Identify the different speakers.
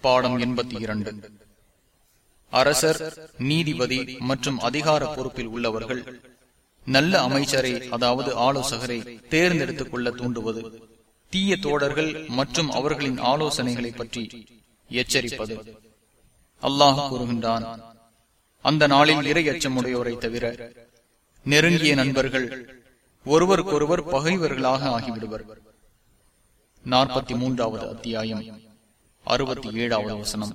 Speaker 1: பாடம் எண்பத்தி இரண்டு. அரசர் நீதிபதி மற்றும் அதிகார பொறுப்பில் உள்ளவர்கள் நல்ல அமைச்சரை அதாவது ஆலோசகரை தேர்ந்தெடுத்துக் கொள்ள தூண்டுவது தீய தோடர்கள் மற்றும் அவர்களின் ஆலோசனைகளை பற்றி எச்சரிப்பது. அல்லாஹ் கூறுகின்றான் அந்த நாளில் இறை அச்சமுடையோரை தவிர நெருங்கிய நண்பர்கள் ஒருவருக்கொருவர் பகைவர்களாக ஆகிவிடுவர். நாற்பத்தி மூன்றாவது அத்தியாயம். அறுபத்தி ஏழாவது வசனம்.